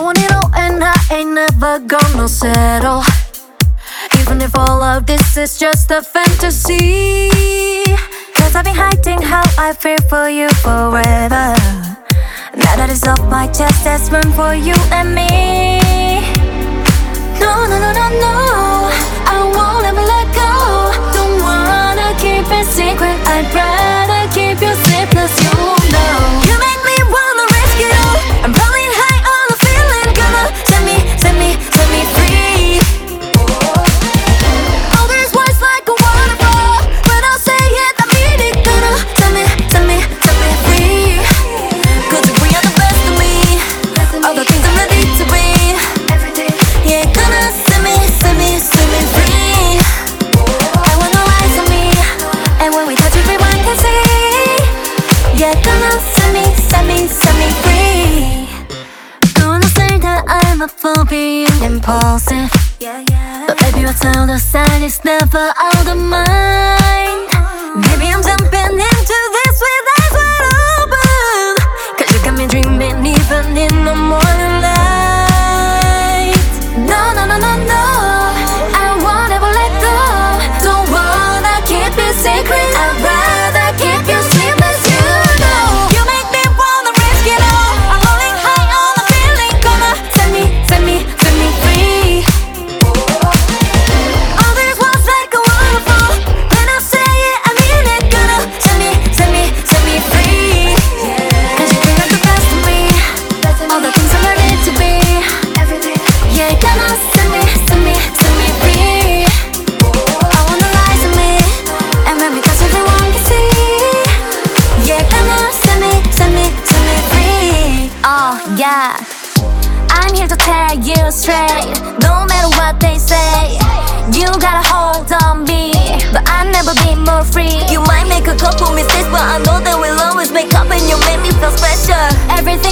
I want it all and I ain't never gonna settle. Even if all of this is just a fantasy. Cause I've been hiding how I feel for you forever. Now that it's off my chest, there's room for you and me. No, no, no, no, no. I won't ever let go. Don't wanna keep it secret. I'd rather set me, set me, free. Gonna say that I'm a fool being impulsive. Yeah, yeah. But baby, what's out of sight is never out of mind. Maybe I'm jumping into here you straight, no matter what they say. You got a hold on me, but I'll never be more free. You might make a couple mistakes, but I know that we'll always make up and you make me feel special. Everything